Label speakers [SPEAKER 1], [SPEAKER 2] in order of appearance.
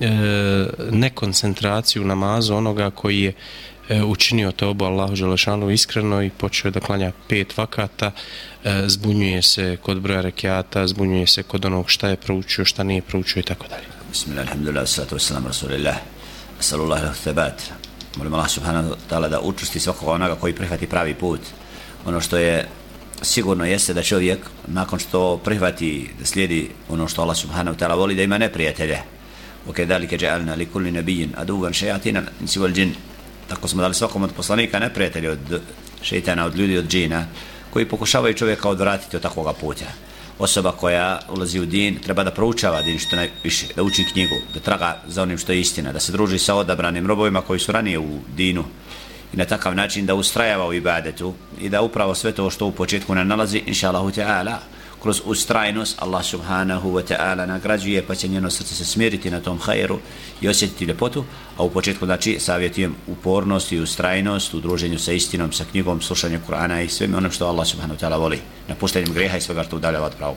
[SPEAKER 1] e, nekoncentraciju namazu onoga koji je e, učinio to obu Allahu Želešanu iskreno i počeo da klanja pet vakata, e, zbunjuje se kod broja rekiata, zbunjuje se kod onog šta je proučio, šta nije proučio i tako dalje.
[SPEAKER 2] Bismillah, alhamdulillah, sallatu wasalam, rasulillah, sallallahu alaihi thebat. Molim Allah subhanahu wa ta'ala da učusti svakoga onoga koji prihvati pravi put. Ono što je sigurno jeste da čovjek nakon što prihvati da slijedi ono što Allah subhanahu wa ta'ala voli da ima neprijatelje. وكذلك جعلنا لكل نبي عدوا شياطين الانس والجن tako smo dali svakom od poslanika neprijatelji od šeitana, od ljudi, od džina koji pokušavaju čovjeka odvratiti od takvoga puta osoba koja ulazi u din treba da proučava din što najviše, da uči knjigu, da traga za onim što je istina, da se druži sa odabranim robovima koji su ranije u dinu i na takav način da ustrajava u ibadetu i da upravo sve to što u početku ne nalazi, inša Allahu Teala, kroz ustrajnost Allah subhanahu wa ta'ala nagrađuje pa će njeno srce se smiriti na tom hajru i osjetiti ljepotu a u početku znači savjetujem upornost i ustrajnost u druženju sa istinom, sa knjigom, slušanjem Kur'ana i svem onom što Allah subhanahu wa ta'ala voli. Napuštenjem greha i svega što udaljava od pravog.